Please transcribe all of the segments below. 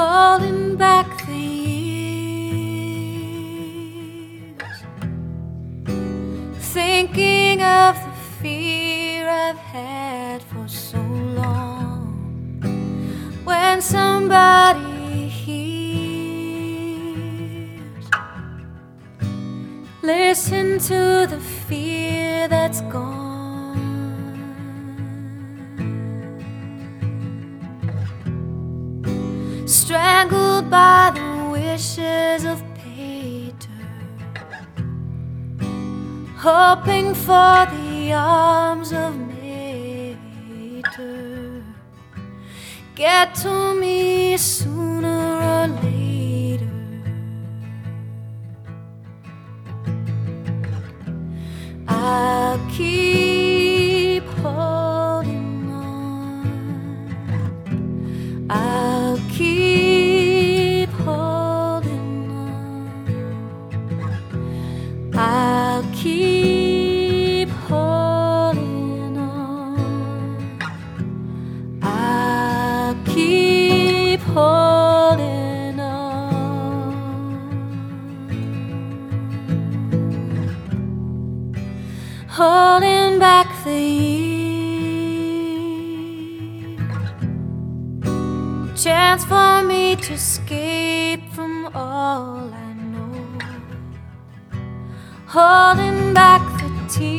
holding back the years, thinking of the fear I've had for so long. When somebody hears, listen to the fear that's gone. Hoping for the arms of Mater. Get to me sooner Holding back the years. Chance for me to escape from all I know, holding back the tears,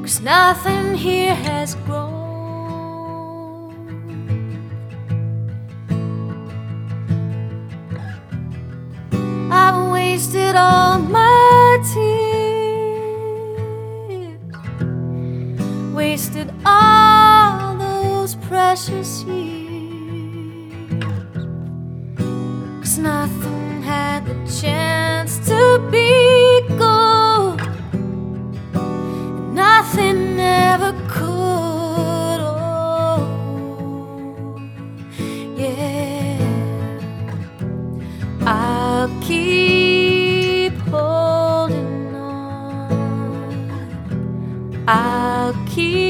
cause nothing here has grown. wasted all my tears, wasted all those precious years. Cause nothing had the chance to be good, nothing ever could. Oh, yeah. I'll keep holding on. I'll keep.